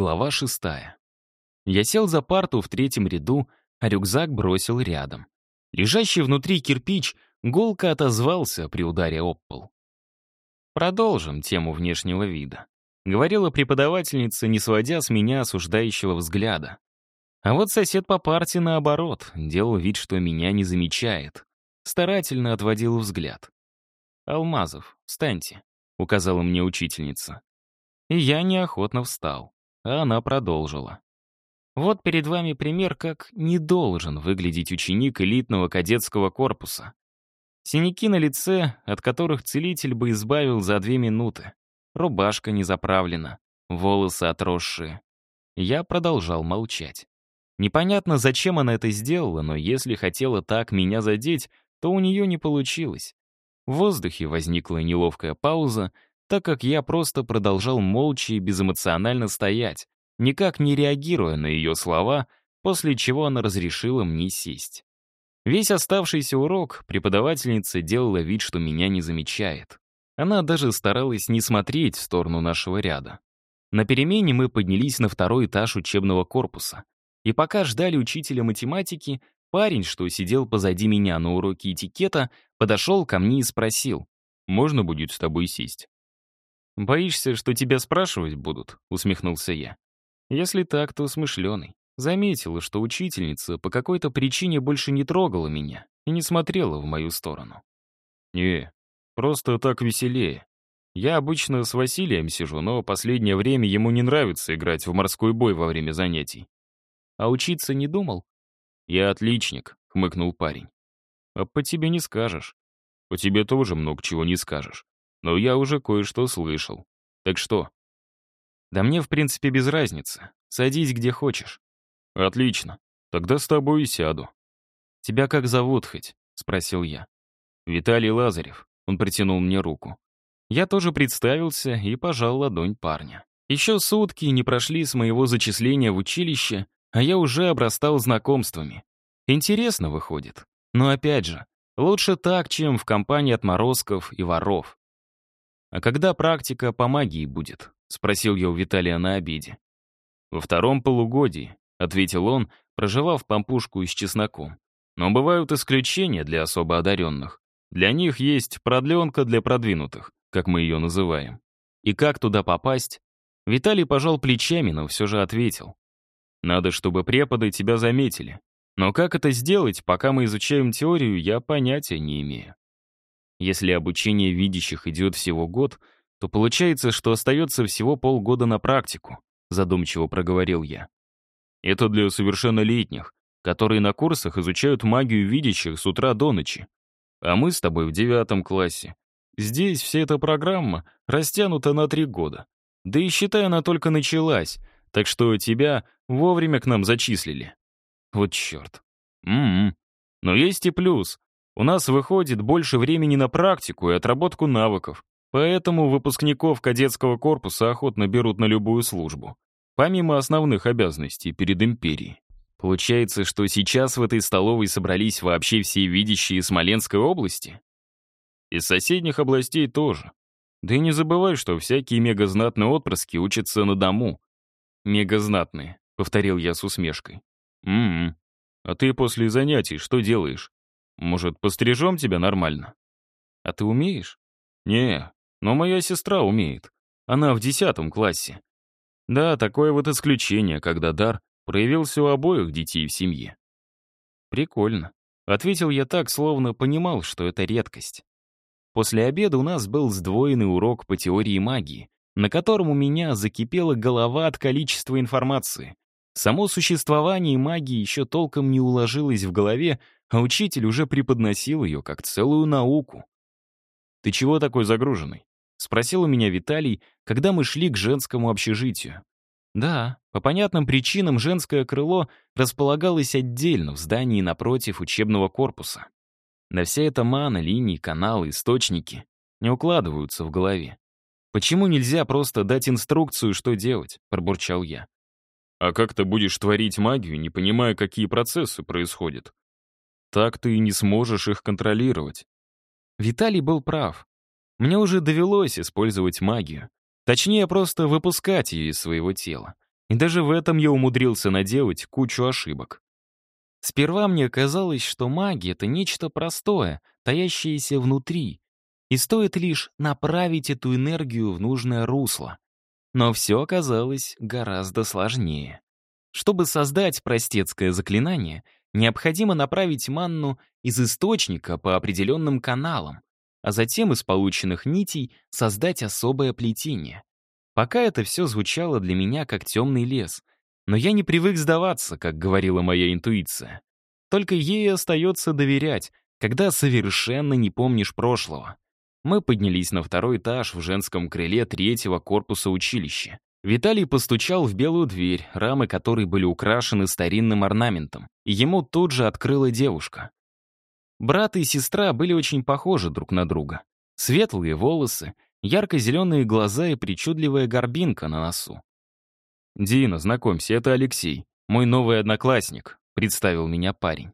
Глава шестая. Я сел за парту в третьем ряду, а рюкзак бросил рядом. Лежащий внутри кирпич гулко отозвался при ударе об пол. Продолжим тему внешнего вида. Говорила преподавательница, не сводя с меня осуждающего взгляда. А вот сосед по парте, наоборот, делал вид, что меня не замечает. Старательно отводил взгляд. «Алмазов, встаньте», — указала мне учительница. И я неохотно встал а она продолжила. Вот перед вами пример, как не должен выглядеть ученик элитного кадетского корпуса. Синяки на лице, от которых целитель бы избавил за две минуты. Рубашка не заправлена, волосы отросшие. Я продолжал молчать. Непонятно, зачем она это сделала, но если хотела так меня задеть, то у нее не получилось. В воздухе возникла неловкая пауза, так как я просто продолжал молча и безэмоционально стоять, никак не реагируя на ее слова, после чего она разрешила мне сесть. Весь оставшийся урок преподавательница делала вид, что меня не замечает. Она даже старалась не смотреть в сторону нашего ряда. На перемене мы поднялись на второй этаж учебного корпуса. И пока ждали учителя математики, парень, что сидел позади меня на уроке этикета, подошел ко мне и спросил, «Можно будет с тобой сесть?» «Боишься, что тебя спрашивать будут?» — усмехнулся я. «Если так, то смышленый. Заметила, что учительница по какой-то причине больше не трогала меня и не смотрела в мою сторону. «Не, просто так веселее. Я обычно с Василием сижу, но последнее время ему не нравится играть в морской бой во время занятий. А учиться не думал?» «Я отличник», — хмыкнул парень. «А по тебе не скажешь. По тебе тоже много чего не скажешь но я уже кое-что слышал. Так что? Да мне, в принципе, без разницы. Садись где хочешь. Отлично. Тогда с тобой и сяду. Тебя как зовут хоть? Спросил я. Виталий Лазарев. Он протянул мне руку. Я тоже представился и пожал ладонь парня. Еще сутки не прошли с моего зачисления в училище, а я уже обрастал знакомствами. Интересно выходит. Но опять же, лучше так, чем в компании отморозков и воров. «А когда практика по магии будет?» — спросил я у Виталия на обеде. «Во втором полугодии», — ответил он, проживав пампушку с чесноком. «Но бывают исключения для особо одаренных. Для них есть продленка для продвинутых, как мы ее называем. И как туда попасть?» Виталий пожал плечами, но все же ответил. «Надо, чтобы преподы тебя заметили. Но как это сделать, пока мы изучаем теорию, я понятия не имею. Если обучение видящих идет всего год, то получается, что остается всего полгода на практику, задумчиво проговорил я. Это для совершеннолетних, которые на курсах изучают магию видящих с утра до ночи. А мы с тобой в девятом классе. Здесь вся эта программа растянута на три года. Да и считай, она только началась, так что тебя вовремя к нам зачислили. Вот черт. М-м. Но есть и плюс. У нас выходит больше времени на практику и отработку навыков, поэтому выпускников кадетского корпуса охотно берут на любую службу, помимо основных обязанностей перед империей. Получается, что сейчас в этой столовой собрались вообще все видящие Смоленской области? Из соседних областей тоже. Да и не забывай, что всякие мегазнатные отпрыски учатся на дому. «Мегазнатные», — повторил я с усмешкой. «М-м. А ты после занятий что делаешь?» Может, пострижем тебя нормально? А ты умеешь? Не, но моя сестра умеет. Она в десятом классе. Да, такое вот исключение, когда дар проявился у обоих детей в семье. Прикольно. Ответил я так, словно понимал, что это редкость. После обеда у нас был сдвоенный урок по теории магии, на котором у меня закипела голова от количества информации. Само существование магии еще толком не уложилось в голове, а учитель уже преподносил ее как целую науку. «Ты чего такой загруженный?» — спросил у меня Виталий, когда мы шли к женскому общежитию. Да, по понятным причинам женское крыло располагалось отдельно в здании напротив учебного корпуса. На вся эта мана, линии, каналы, источники не укладываются в голове. «Почему нельзя просто дать инструкцию, что делать?» — пробурчал я. «А как ты будешь творить магию, не понимая, какие процессы происходят?» Так ты и не сможешь их контролировать. Виталий был прав. Мне уже довелось использовать магию. Точнее, просто выпускать ее из своего тела. И даже в этом я умудрился наделать кучу ошибок. Сперва мне казалось, что магия — это нечто простое, таящееся внутри, и стоит лишь направить эту энергию в нужное русло. Но все оказалось гораздо сложнее. Чтобы создать простецкое заклинание, необходимо направить манну из источника по определенным каналам, а затем из полученных нитей создать особое плетение. Пока это все звучало для меня как темный лес, но я не привык сдаваться, как говорила моя интуиция. Только ей остается доверять, когда совершенно не помнишь прошлого. Мы поднялись на второй этаж в женском крыле третьего корпуса училища. Виталий постучал в белую дверь, рамы которой были украшены старинным орнаментом, ему тут же открыла девушка. Брат и сестра были очень похожи друг на друга. Светлые волосы, ярко-зеленые глаза и причудливая горбинка на носу. «Дина, знакомься, это Алексей, мой новый одноклассник», — представил меня парень.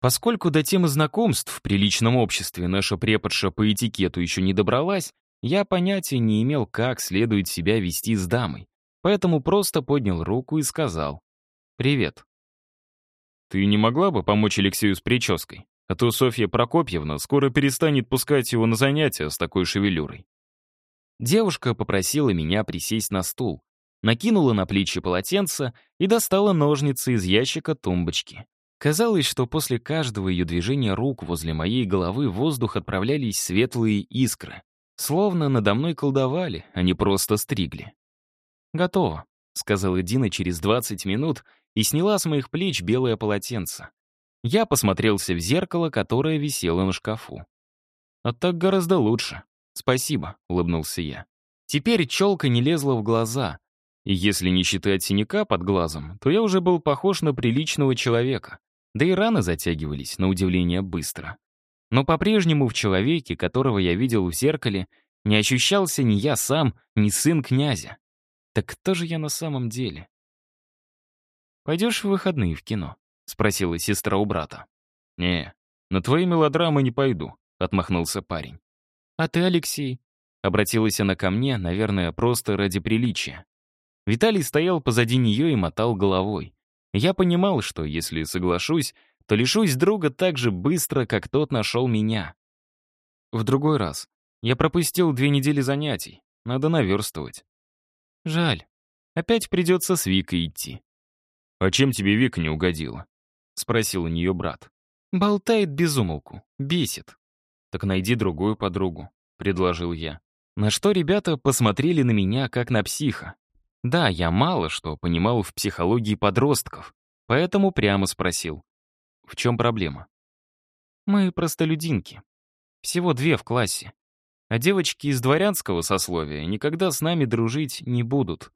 Поскольку до темы знакомств в приличном обществе наша преподша по этикету еще не добралась, я понятия не имел, как следует себя вести с дамой, поэтому просто поднял руку и сказал «Привет». «Ты не могла бы помочь Алексею с прической?» А то Софья Прокопьевна скоро перестанет пускать его на занятия с такой шевелюрой. Девушка попросила меня присесть на стул, накинула на плечи полотенце и достала ножницы из ящика тумбочки. Казалось, что после каждого ее движения рук возле моей головы в воздух отправлялись светлые искры. Словно надо мной колдовали, а не просто стригли. «Готово», — сказала Дина через 20 минут и сняла с моих плеч белое полотенце. Я посмотрелся в зеркало, которое висело на шкафу. «А так гораздо лучше. Спасибо», — улыбнулся я. Теперь челка не лезла в глаза, и если не считать синяка под глазом, то я уже был похож на приличного человека. Да и раны затягивались, на удивление, быстро. Но по-прежнему в человеке, которого я видел в зеркале, не ощущался ни я сам, ни сын князя. Так кто же я на самом деле? «Пойдешь в выходные в кино?» — спросила сестра у брата. «Не, на твои мелодрамы не пойду», — отмахнулся парень. «А ты, Алексей?» — обратилась она ко мне, наверное, просто ради приличия. Виталий стоял позади нее и мотал головой. Я понимал, что если соглашусь, то лишусь друга так же быстро, как тот нашел меня. В другой раз. Я пропустил две недели занятий. Надо наверстывать. Жаль. Опять придется с Викой идти. «А чем тебе Вика не угодила?» — спросил у нее брат. «Болтает без умолку, бесит». «Так найди другую подругу», — предложил я. На что ребята посмотрели на меня, как на психа. Да, я мало что понимал в психологии подростков, поэтому прямо спросил. В чем проблема? Мы простолюдинки. Всего две в классе. А девочки из дворянского сословия никогда с нами дружить не будут.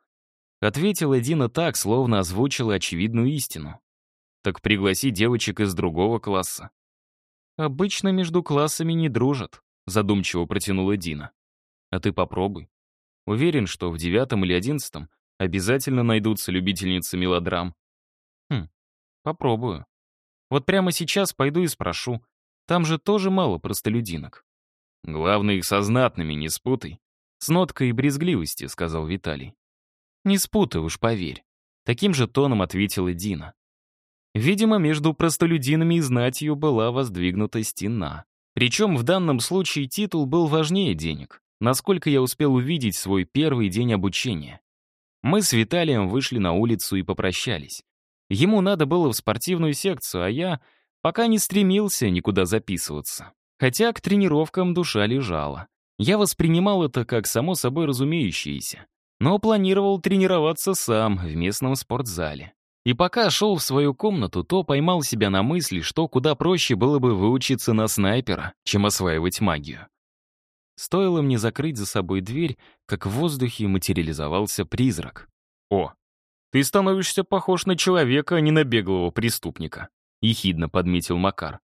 Ответила Дина так, словно озвучила очевидную истину. Так пригласи девочек из другого класса. Обычно между классами не дружат, задумчиво протянула Дина. А ты попробуй. Уверен, что в девятом или одиннадцатом обязательно найдутся любительницы мелодрам. Хм, попробую. Вот прямо сейчас пойду и спрошу. Там же тоже мало простолюдинок. Главное, их со знатными не спутай. С ноткой брезгливости, сказал Виталий. Не спутай уж, поверь. Таким же тоном ответила Дина. Видимо, между простолюдинами и знатью была воздвигнута стена. Причем в данном случае титул был важнее денег, насколько я успел увидеть свой первый день обучения. Мы с Виталием вышли на улицу и попрощались. Ему надо было в спортивную секцию, а я пока не стремился никуда записываться. Хотя к тренировкам душа лежала. Я воспринимал это как само собой разумеющееся, но планировал тренироваться сам в местном спортзале. И пока шел в свою комнату, то поймал себя на мысли, что куда проще было бы выучиться на снайпера, чем осваивать магию. Стоило мне закрыть за собой дверь, как в воздухе материализовался призрак. «О, ты становишься похож на человека, а не на беглого преступника», — ехидно подметил Макар.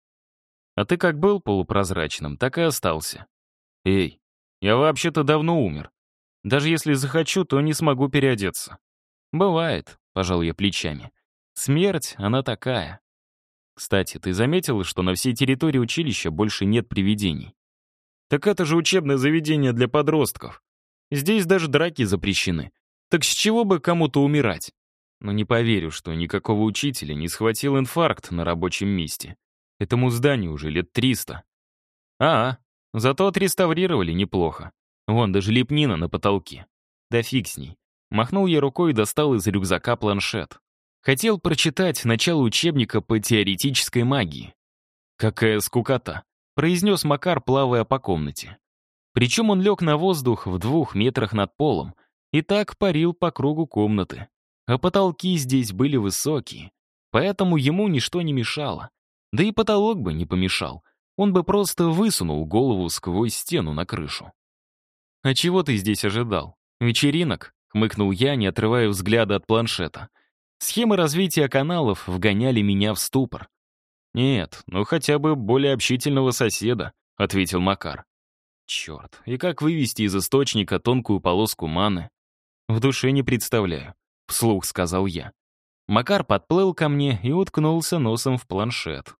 «А ты как был полупрозрачным, так и остался. Эй, я вообще-то давно умер. Даже если захочу, то не смогу переодеться». «Бывает», — пожал я плечами. «Смерть, она такая». «Кстати, ты заметил, что на всей территории училища больше нет привидений?» «Так это же учебное заведение для подростков. Здесь даже драки запрещены. Так с чего бы кому-то умирать? Но не поверю, что никакого учителя не схватил инфаркт на рабочем месте. Этому зданию уже лет триста. А, зато отреставрировали неплохо. Вон даже лепнина на потолке. Да фиг с ней. Махнул я рукой и достал из рюкзака планшет. Хотел прочитать начало учебника по теоретической магии. «Какая скукота», — произнес Макар, плавая по комнате. Причем он лег на воздух в двух метрах над полом и так парил по кругу комнаты. А потолки здесь были высокие, поэтому ему ничто не мешало. Да и потолок бы не помешал. Он бы просто высунул голову сквозь стену на крышу. «А чего ты здесь ожидал? Вечеринок?» — хмыкнул я, не отрывая взгляда от планшета. Схемы развития каналов вгоняли меня в ступор. «Нет, ну хотя бы более общительного соседа», — ответил Макар. «Черт, и как вывести из источника тонкую полоску маны?» «В душе не представляю», — вслух сказал я. Макар подплыл ко мне и уткнулся носом в планшет.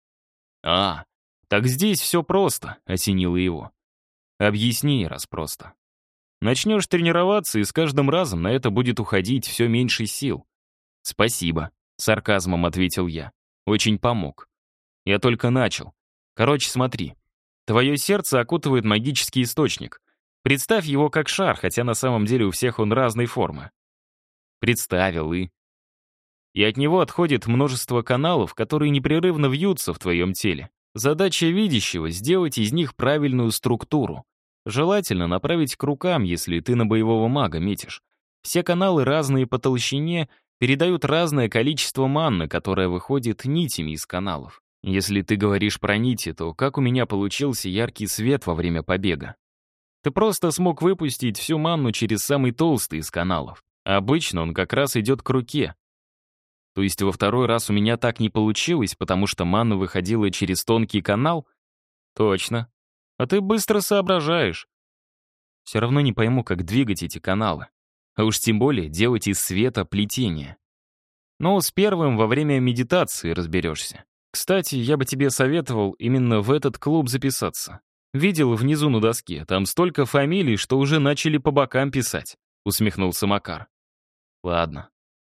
«А, так здесь все просто», — осенило его. «Объясни, раз просто. Начнешь тренироваться, и с каждым разом на это будет уходить все меньше сил. «Спасибо», — сарказмом ответил я. «Очень помог. Я только начал. Короче, смотри. Твое сердце окутывает магический источник. Представь его как шар, хотя на самом деле у всех он разной формы. Представил и... И от него отходит множество каналов, которые непрерывно вьются в твоем теле. Задача видящего — сделать из них правильную структуру. Желательно направить к рукам, если ты на боевого мага метишь. Все каналы разные по толщине передают разное количество манны, которое выходит нитями из каналов. Если ты говоришь про нити, то как у меня получился яркий свет во время побега? Ты просто смог выпустить всю манну через самый толстый из каналов. Обычно он как раз идет к руке. То есть во второй раз у меня так не получилось, потому что манна выходила через тонкий канал? Точно. А ты быстро соображаешь. Все равно не пойму, как двигать эти каналы. А уж тем более делать из света плетение. Но с первым во время медитации разберешься. Кстати, я бы тебе советовал именно в этот клуб записаться. Видел внизу на доске, там столько фамилий, что уже начали по бокам писать, усмехнулся Макар. Ладно.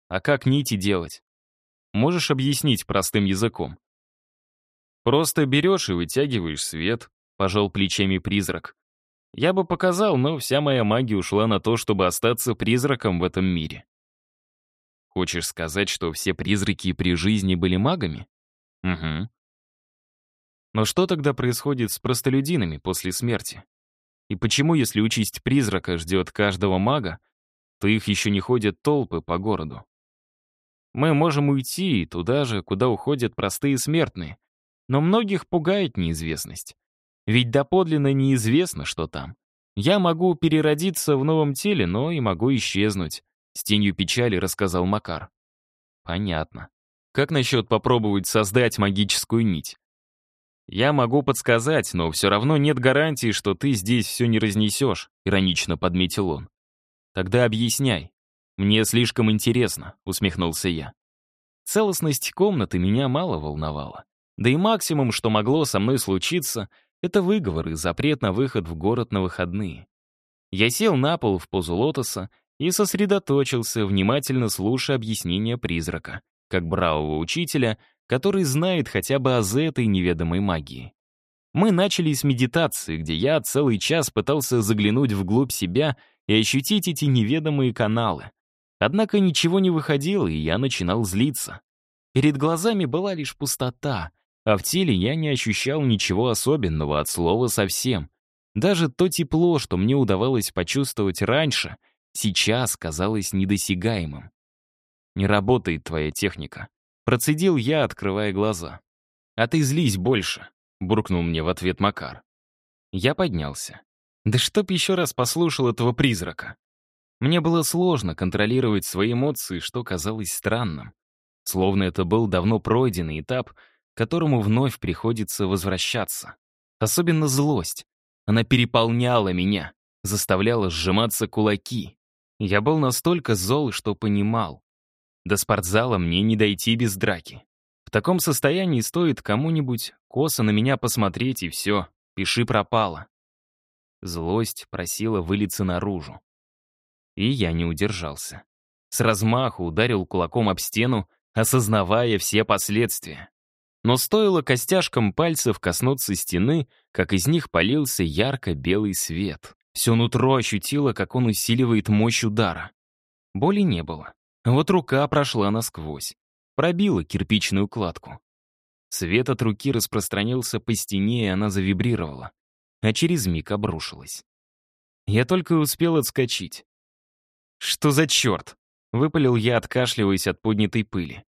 А как нити делать? Можешь объяснить простым языком? Просто берешь и вытягиваешь свет, пожал плечами призрак. Я бы показал, но вся моя магия ушла на то, чтобы остаться призраком в этом мире. Хочешь сказать, что все призраки при жизни были магами? Угу. Но что тогда происходит с простолюдинами после смерти? И почему, если учесть призрака ждет каждого мага, то их еще не ходят толпы по городу? Мы можем уйти туда же, куда уходят простые смертные, но многих пугает неизвестность. Ведь доподлинно неизвестно, что там. Я могу переродиться в новом теле, но и могу исчезнуть. С тенью печали рассказал Макар. Понятно. Как насчет попробовать создать магическую нить? Я могу подсказать, но все равно нет гарантии, что ты здесь все не разнесешь, иронично подметил он. Тогда объясняй. Мне слишком интересно, усмехнулся я. Целостность комнаты меня мало волновала. Да и максимум, что могло со мной случиться, это выговор и запрет на выход в город на выходные. Я сел на пол в позу лотоса и сосредоточился, внимательно слушая объяснения призрака, как бравого учителя, который знает хотя бы аз этой неведомой магии. Мы начали с медитации, где я целый час пытался заглянуть вглубь себя и ощутить эти неведомые каналы. Однако ничего не выходило, и я начинал злиться. Перед глазами была лишь пустота, а в теле я не ощущал ничего особенного от слова совсем. Даже то тепло, что мне удавалось почувствовать раньше, сейчас казалось недосягаемым. «Не работает твоя техника», — процедил я, открывая глаза. «А ты злись больше», — буркнул мне в ответ Макар. Я поднялся. Да чтоб еще раз послушал этого призрака. Мне было сложно контролировать свои эмоции, что казалось странным. Словно это был давно пройденный этап — которому вновь приходится возвращаться. Особенно злость. Она переполняла меня, заставляла сжиматься кулаки. Я был настолько зол, что понимал. До спортзала мне не дойти без драки. В таком состоянии стоит кому-нибудь косо на меня посмотреть, и все, пиши пропало. Злость просила вылиться наружу. И я не удержался. С размаху ударил кулаком об стену, осознавая все последствия. Но стоило костяшкам пальцев коснуться стены, как из них полился ярко-белый свет. Все нутро ощутило, как он усиливает мощь удара. Боли не было. Вот рука прошла насквозь. Пробила кирпичную кладку. Свет от руки распространился по стене, и она завибрировала. А через миг обрушилась. Я только успел отскочить. «Что за черт?» — выпалил я, откашливаясь от поднятой пыли.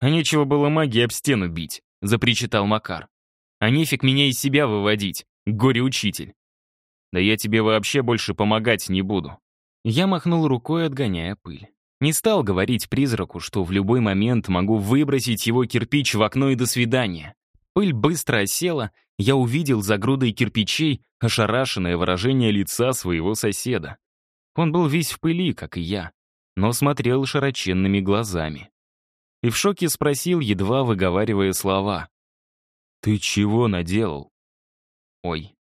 «А нечего было магией об стену бить», — запричитал Макар. «А нефиг меня из себя выводить, горе-учитель. Да я тебе вообще больше помогать не буду». Я махнул рукой, отгоняя пыль. Не стал говорить призраку, что в любой момент могу выбросить его кирпич в окно и до свидания. Пыль быстро осела, я увидел за грудой кирпичей ошарашенное выражение лица своего соседа. Он был весь в пыли, как и я, но смотрел широченными глазами. И в шоке спросил, едва выговаривая слова. «Ты чего наделал?» «Ой,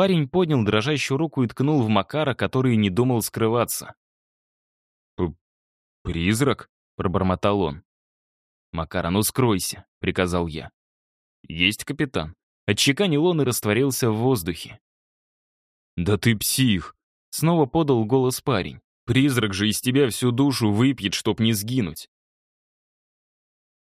Парень поднял дрожащую руку и ткнул в Макара, который не думал скрываться. «Призрак?» — пробормотал он. «Макар, ну скройся», — приказал я. «Есть, капитан». Отчеканил он и растворился в воздухе. «Да ты псих!» — снова подал голос парень. «Призрак же из тебя всю душу выпьет, чтоб не сгинуть.